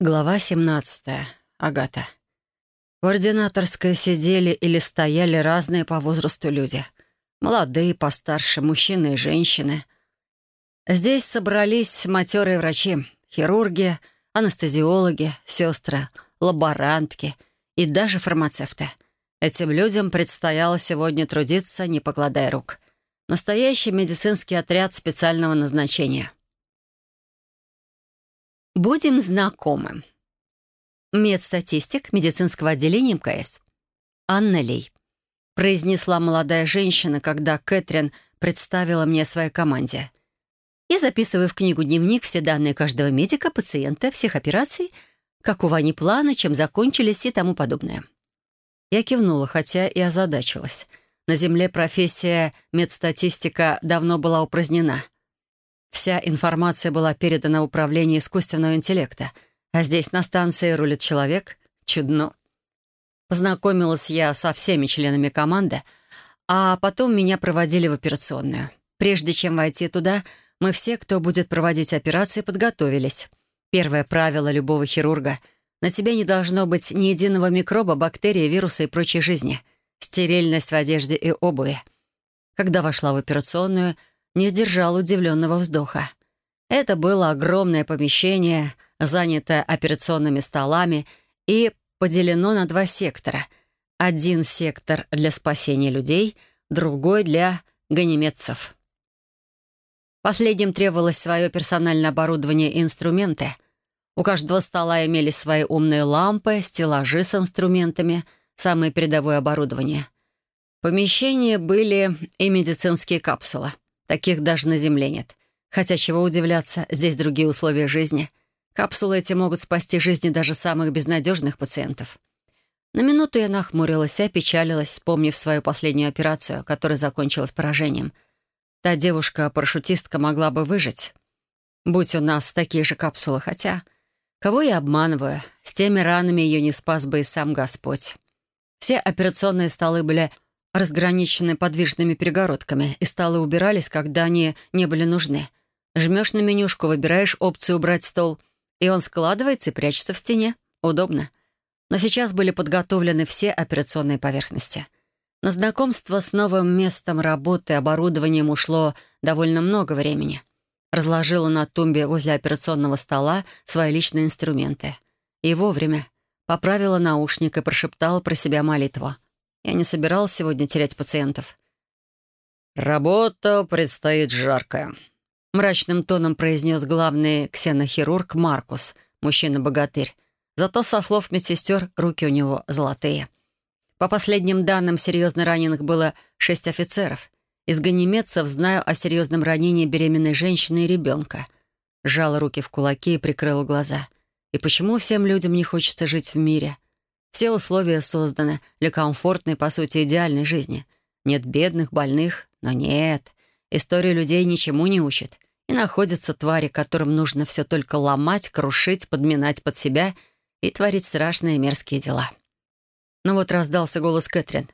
Глава 17. Агата. В ординаторской сидели или стояли разные по возрасту люди. Молодые, постарше, мужчины и женщины. Здесь собрались матерые врачи, хирурги, анестезиологи, сестры, лаборантки и даже фармацевты. Этим людям предстояло сегодня трудиться, не покладая рук. Настоящий медицинский отряд специального назначения — Будем знакомы. Медстатистик медицинского отделения МКС. Анна Лей. Произнесла молодая женщина, когда Кэтрин представила мне своей команде. Я записываю в книгу дневник все данные каждого медика, пациента, всех операций, какого они планы, чем закончились и тому подобное. Я кивнула, хотя и озадачилась. На Земле профессия медстатистика давно была упразднена — Вся информация была передана в управление искусственного интеллекта, а здесь на станции рулит человек. Чудно. Познакомилась я со всеми членами команды, а потом меня проводили в операционную. Прежде чем войти туда, мы все, кто будет проводить операции, подготовились. Первое правило любого хирурга — на тебе не должно быть ни единого микроба, бактерии, вируса и прочей жизни. Стерильность в одежде и обуви. Когда вошла в операционную — не сдержал удивленного вздоха. Это было огромное помещение, занятое операционными столами и поделено на два сектора. Один сектор для спасения людей, другой для ганимедцев. Последним требовалось свое персональное оборудование и инструменты. У каждого стола имелись свои умные лампы, стеллажи с инструментами, самое передовое оборудование. В помещении были и медицинские капсулы — Таких даже на Земле нет. Хотя чего удивляться, здесь другие условия жизни. Капсулы эти могут спасти жизни даже самых безнадежных пациентов. На минуту я нахмурилась и опечалилась, вспомнив свою последнюю операцию, которая закончилась поражением. Та девушка-парашютистка могла бы выжить. Будь у нас такие же капсулы, хотя... Кого я обманываю? С теми ранами ее не спас бы и сам Господь. Все операционные столы были разграничены подвижными перегородками, и столы убирались, когда они не были нужны. Жмешь на менюшку, выбираешь опцию «Убрать стол», и он складывается и прячется в стене. Удобно. Но сейчас были подготовлены все операционные поверхности. На знакомство с новым местом работы и оборудованием ушло довольно много времени. Разложила на тумбе возле операционного стола свои личные инструменты. И вовремя поправила наушник и прошептала про себя молитву — я не собиралась сегодня терять пациентов. «Работа предстоит жаркая», — мрачным тоном произнес главный ксенохирург Маркус, мужчина-богатырь. Зато, со слов медсестер, руки у него золотые. По последним данным, серьезно раненых было шесть офицеров. Из ганимедцев знаю о серьезном ранении беременной женщины и ребенка. Сжала руки в кулаки и прикрыла глаза. И почему всем людям не хочется жить в мире? Все условия созданы для комфортной, по сути, идеальной жизни. Нет бедных, больных, но нет. История людей ничему не учит. И находятся твари, которым нужно все только ломать, крушить, подминать под себя и творить страшные мерзкие дела. Ну вот раздался голос Кэтрин.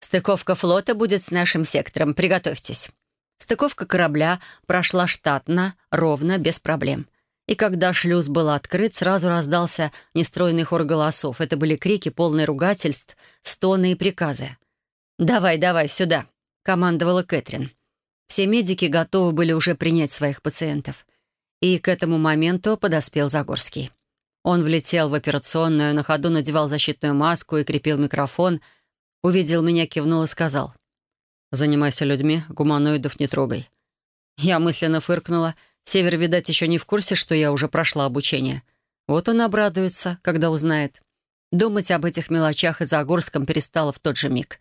«Стыковка флота будет с нашим сектором. Приготовьтесь». Стыковка корабля прошла штатно, ровно, без проблем. И когда шлюз был открыт, сразу раздался нестройный хор голосов. Это были крики, полные ругательств, стоны и приказы. «Давай, давай, сюда!» — командовала Кэтрин. Все медики готовы были уже принять своих пациентов. И к этому моменту подоспел Загорский. Он влетел в операционную, на ходу надевал защитную маску и крепил микрофон, увидел меня, кивнул и сказал. «Занимайся людьми, гуманоидов не трогай». Я мысленно фыркнула — Север, видать, еще не в курсе, что я уже прошла обучение. Вот он обрадуется, когда узнает. Думать об этих мелочах и Загорском перестала в тот же миг.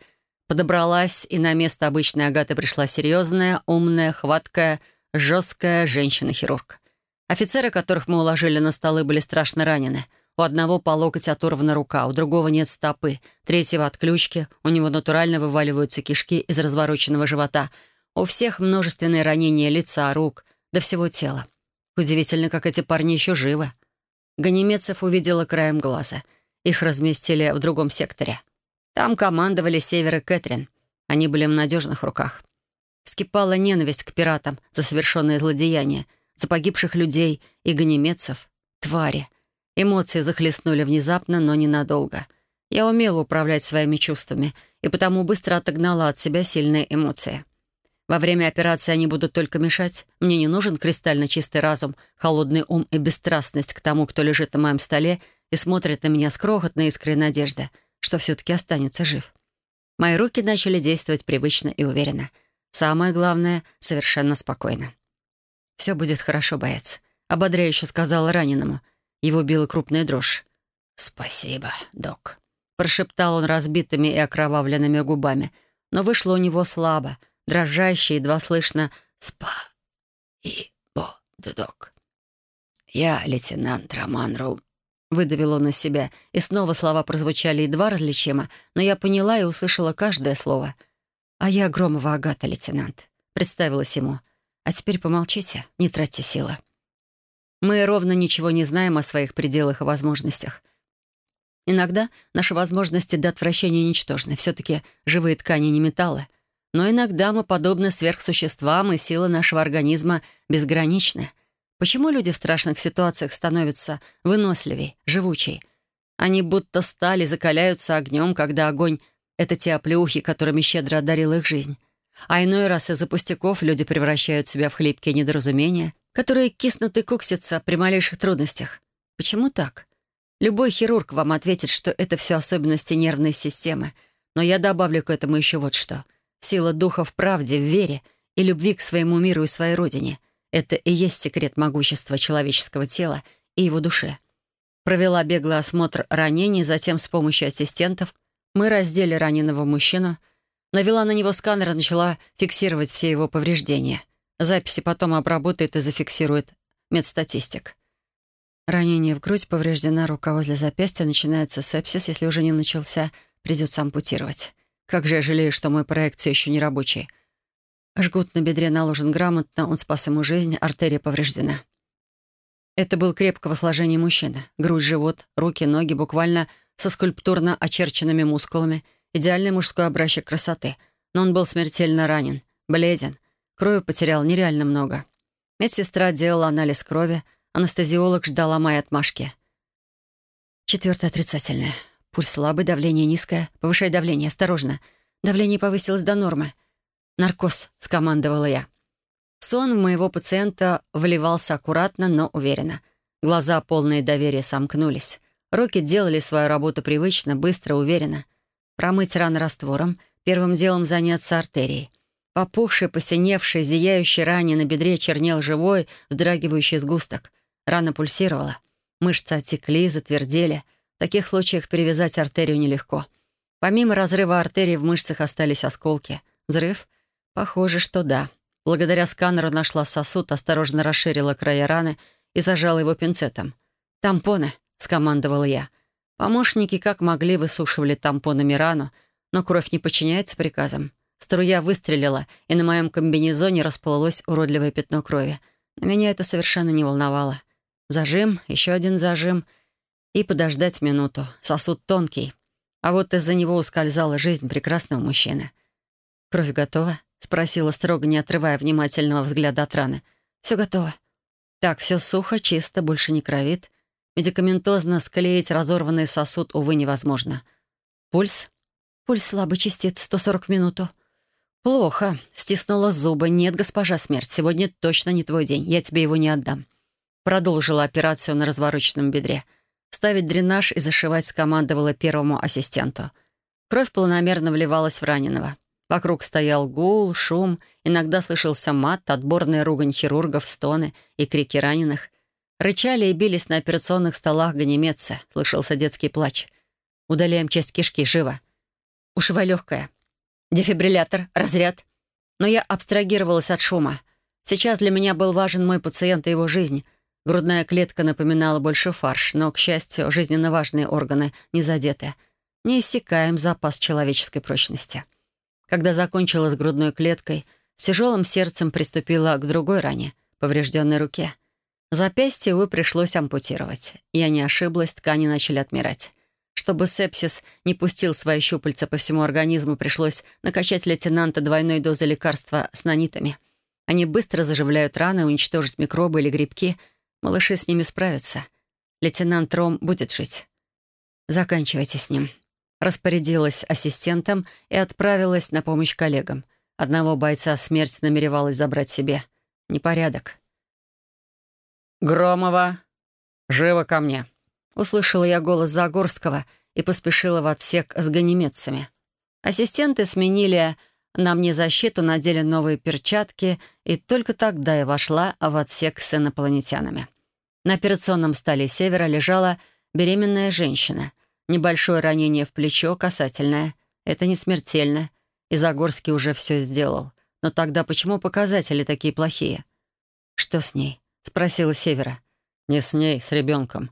Подобралась, и на место обычной Агаты пришла серьезная, умная, хваткая, жесткая женщина-хирург. Офицеры, которых мы уложили на столы, были страшно ранены. У одного по локоть оторвана рука, у другого нет стопы, третьего от ключки, у него натурально вываливаются кишки из развороченного живота. У всех множественные ранения лица, рук — до всего тела. Удивительно, как эти парни еще живы. Ганимедцев увидела краем глаза. Их разместили в другом секторе. Там командовали Север и Кэтрин. Они были в надежных руках. Скипала ненависть к пиратам за совершенное злодеяние, за погибших людей и ганимедцев. Твари. Эмоции захлестнули внезапно, но ненадолго. Я умела управлять своими чувствами и потому быстро отогнала от себя сильные эмоции. Во время операции они будут только мешать. Мне не нужен кристально чистый разум, холодный ум и бесстрастность к тому, кто лежит на моем столе и смотрит на меня с крохотной искрой надежды, что все-таки останется жив. Мои руки начали действовать привычно и уверенно. Самое главное — совершенно спокойно. «Все будет хорошо, боец», — ободряюще сказала раненому. Его била крупная дрожь. «Спасибо, док», — прошептал он разбитыми и окровавленными губами, но вышло у него слабо — дрожащий, едва слышно «Спа и бо док». «Я лейтенант Роман Ру...» Выдавил он из себя, и снова слова прозвучали едва различимо, но я поняла и услышала каждое слово. «А я Громова Агата, лейтенант», — представилась ему. «А теперь помолчите, не тратьте силы». Мы ровно ничего не знаем о своих пределах и возможностях. Иногда наши возможности до отвращения ничтожны. Все-таки живые ткани не металлы. Но иногда мы подобны сверхсуществам, и сила нашего организма безграничны. Почему люди в страшных ситуациях становятся выносливей, живучей? Они будто стали, закаляются огнем, когда огонь — это те оплеухи, которыми щедро одарила их жизнь. А иной раз из-за пустяков люди превращают себя в хлипкие недоразумения, которые киснут и куксятся при малейших трудностях. Почему так? Любой хирург вам ответит, что это все особенности нервной системы. Но я добавлю к этому еще вот что — Сила духа в правде, в вере и любви к своему миру и своей родине — это и есть секрет могущества человеческого тела и его души. Провела беглый осмотр ранений, затем с помощью ассистентов мы раздели раненого мужчину, навела на него сканер и начала фиксировать все его повреждения. Записи потом обработает и зафиксирует медстатистик. Ранение в грудь, повреждена рука возле запястья, начинается сепсис, если уже не начался, придется ампутировать. Как же я жалею, что мой проект все еще не рабочий. Жгут на бедре наложен грамотно, он спас ему жизнь, артерия повреждена. Это был крепкого сложения мужчина. Грудь, живот, руки, ноги буквально со скульптурно очерченными мускулами. Идеальный мужской образчик красоты. Но он был смертельно ранен, бледен. Крови потерял нереально много. Медсестра делала анализ крови, анестезиолог ждала моей отмашки. Четвертое отрицательное. Пульс слабый, давление низкое. Повышай давление, осторожно. Давление повысилось до нормы. «Наркоз», — скомандовала я. Сон в моего пациента вливался аккуратно, но уверенно. Глаза, полные доверия, сомкнулись. Руки делали свою работу привычно, быстро, уверенно. Промыть раны раствором, первым делом заняться артерией. Попухший, посиневший, зияющий ране на бедре чернел живой, вздрагивающий сгусток. Рана пульсировала. Мышцы отекли, затвердели — в таких случаях перевязать артерию нелегко. Помимо разрыва артерии в мышцах остались осколки. Взрыв? Похоже, что да. Благодаря сканеру нашла сосуд, осторожно расширила края раны и зажала его пинцетом. «Тампоны», — скомандовала я. Помощники как могли высушивали тампонами рану, но кровь не подчиняется приказам. Струя выстрелила, и на моем комбинезоне расплылось уродливое пятно крови. Но меня это совершенно не волновало. Зажим, еще один зажим — и подождать минуту. Сосуд тонкий. А вот из-за него ускользала жизнь прекрасного мужчины. «Кровь готова?» — спросила строго, не отрывая внимательного взгляда от раны. «Все готово». «Так, все сухо, чисто, больше не кровит. Медикаментозно склеить разорванный сосуд, увы, невозможно. Пульс?» «Пульс слабый, частиц, 140 в минуту». «Плохо», — стиснула зубы. «Нет, госпожа смерть, сегодня точно не твой день. Я тебе его не отдам». Продолжила операцию на развороченном бедре — ставить дренаж и зашивать скомандовала первому ассистенту. Кровь планомерно вливалась в раненого. Вокруг стоял гул, шум, иногда слышался мат, отборная ругань хирургов, стоны и крики раненых. Рычали и бились на операционных столах ганемедцы. Слышался детский плач. «Удаляем часть кишки, живо!» Ушивая легкая. Дефибриллятор, разряд. Но я абстрагировалась от шума. Сейчас для меня был важен мой пациент и его жизнь — Грудная клетка напоминала больше фарш, но, к счастью, жизненно важные органы не задеты. Не иссякаем запас человеческой прочности. Когда закончила с грудной клеткой, с тяжелым сердцем приступила к другой ране, поврежденной руке. Запястье, увы, пришлось ампутировать. Я не ошиблась, ткани начали отмирать. Чтобы сепсис не пустил свои щупальца по всему организму, пришлось накачать лейтенанта двойной дозой лекарства с нанитами. Они быстро заживляют раны, уничтожить микробы или грибки — Малыши с ними справятся. Лейтенант Ром будет жить. Заканчивайте с ним. Распорядилась ассистентом и отправилась на помощь коллегам. Одного бойца смерть намеревалась забрать себе. Непорядок. «Громова, живо ко мне!» Услышала я голос Загорского и поспешила в отсек с ганимедцами. Ассистенты сменили на мне защиту, надели новые перчатки, и только тогда я вошла в отсек с инопланетянами. На операционном столе севера лежала беременная женщина. Небольшое ранение в плечо, касательное. Это не смертельно. И Загорский уже все сделал. Но тогда почему показатели такие плохие? «Что с ней?» — спросила Севера. «Не с ней, с ребенком.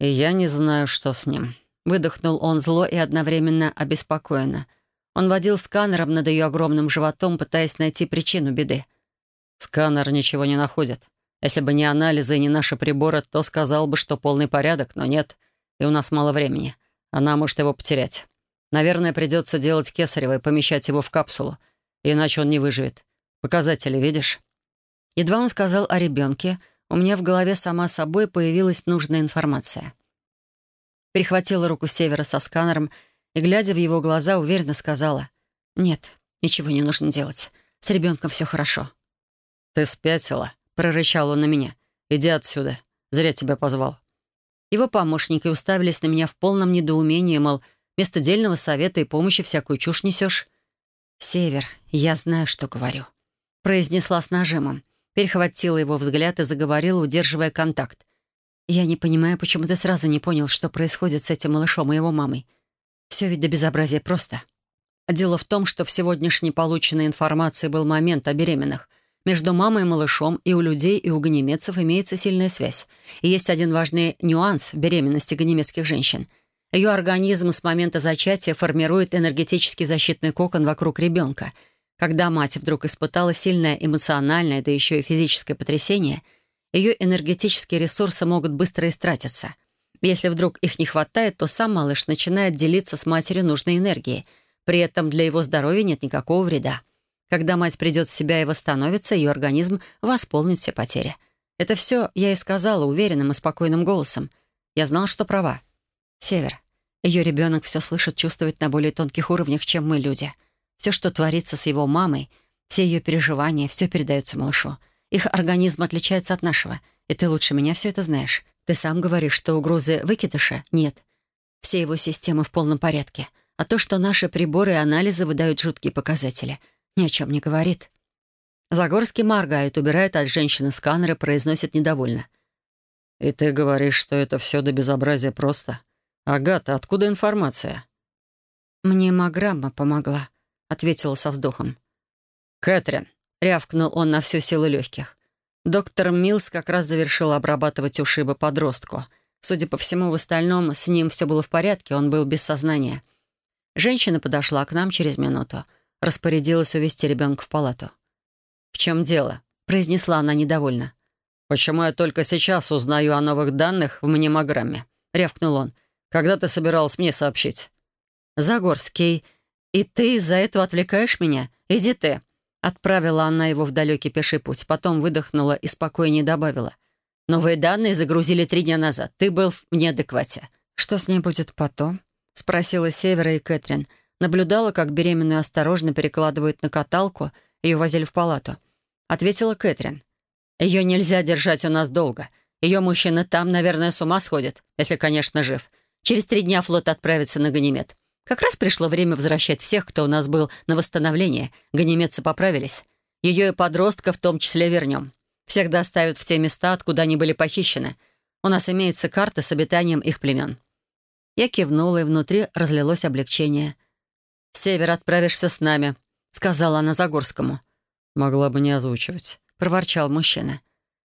И я не знаю, что с ним». Выдохнул он зло и одновременно обеспокоенно. Он водил сканером над ее огромным животом, пытаясь найти причину беды. «Сканер ничего не находит. Если бы не анализы и не наши приборы, то сказал бы, что полный порядок, но нет, и у нас мало времени. Она может его потерять. Наверное, придется делать кесарево и помещать его в капсулу, иначе он не выживет. Показатели видишь?» Едва он сказал о ребенке, у меня в голове сама собой появилась нужная информация. Перехватила руку Севера со сканером и, глядя в его глаза, уверенно сказала, «Нет, ничего не нужно делать. С ребенком все хорошо». «Ты спятила?» — прорычал он на меня. «Иди отсюда. Зря тебя позвал». Его помощники уставились на меня в полном недоумении, мол, вместо дельного совета и помощи всякую чушь несешь. «Север, я знаю, что говорю», — произнесла с нажимом. Перехватила его взгляд и заговорила, удерживая контакт. «Я не понимаю, почему ты сразу не понял, что происходит с этим малышом и его мамой. Все ведь до безобразия просто. Дело в том, что в сегодняшней полученной информации был момент о беременных. Между мамой и малышом и у людей, и у ганемецев имеется сильная связь. И есть один важный нюанс в беременности ганемецких женщин. Ее организм с момента зачатия формирует энергетический защитный кокон вокруг ребенка. Когда мать вдруг испытала сильное эмоциональное, да еще и физическое потрясение — ее энергетические ресурсы могут быстро истратиться. Если вдруг их не хватает, то сам малыш начинает делиться с матерью нужной энергией. При этом для его здоровья нет никакого вреда. Когда мать придет в себя и восстановится, ее организм восполнит все потери. Это все я и сказала уверенным и спокойным голосом. Я знал, что права. Север. Ее ребенок все слышит, чувствует на более тонких уровнях, чем мы, люди. Все, что творится с его мамой, все ее переживания, все передается малышу. Их организм отличается от нашего, и ты лучше меня все это знаешь. Ты сам говоришь, что угрозы выкидыша нет. Все его системы в полном порядке. А то, что наши приборы и анализы выдают жуткие показатели, ни о чем не говорит. Загорский моргает, убирает от женщины сканер и произносит недовольно. «И ты говоришь, что это все до безобразия просто? Агата, откуда информация?» «Мне Маграмма помогла», — ответила со вздохом. «Кэтрин, — рявкнул он на всю силу легких. Доктор Милс как раз завершил обрабатывать ушибы подростку. Судя по всему, в остальном с ним все было в порядке, он был без сознания. Женщина подошла к нам через минуту. Распорядилась увести ребенка в палату. «В чем дело?» — произнесла она недовольно. «Почему я только сейчас узнаю о новых данных в мнемограмме?» — рявкнул он. «Когда ты собиралась мне сообщить?» «Загорский, и ты из-за этого отвлекаешь меня? Иди ты!» Отправила она его в далекий пеший путь, потом выдохнула и спокойнее добавила. «Новые данные загрузили три дня назад. Ты был в неадеквате». «Что с ней будет потом?» — спросила Севера и Кэтрин. Наблюдала, как беременную осторожно перекладывают на каталку, ее возили в палату. Ответила Кэтрин. «Ее нельзя держать у нас долго. Ее мужчина там, наверное, с ума сходит, если, конечно, жив. Через три дня флот отправится на Ганимед. Как раз пришло время возвращать всех, кто у нас был на восстановление. Ганимедцы поправились. Ее и подростка в том числе вернем. Всех доставят в те места, откуда они были похищены. У нас имеется карта с обитанием их племен». Я кивнула, и внутри разлилось облегчение. «Север, отправишься с нами», — сказала она Загорскому. «Могла бы не озвучивать», — проворчал мужчина.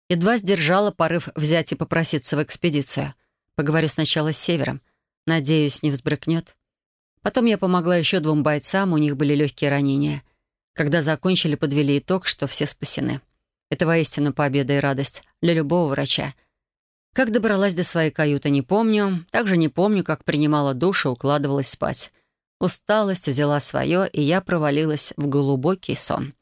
Едва сдержала порыв взять и попроситься в экспедицию. Поговорю сначала с Севером. Надеюсь, не взбрыкнет. Потом я помогла еще двум бойцам, у них были легкие ранения. Когда закончили, подвели итог, что все спасены. Это воистину победа и радость для любого врача. Как добралась до своей каюты, не помню. Также не помню, как принимала душ и укладывалась спать. Усталость взяла свое, и я провалилась в глубокий сон.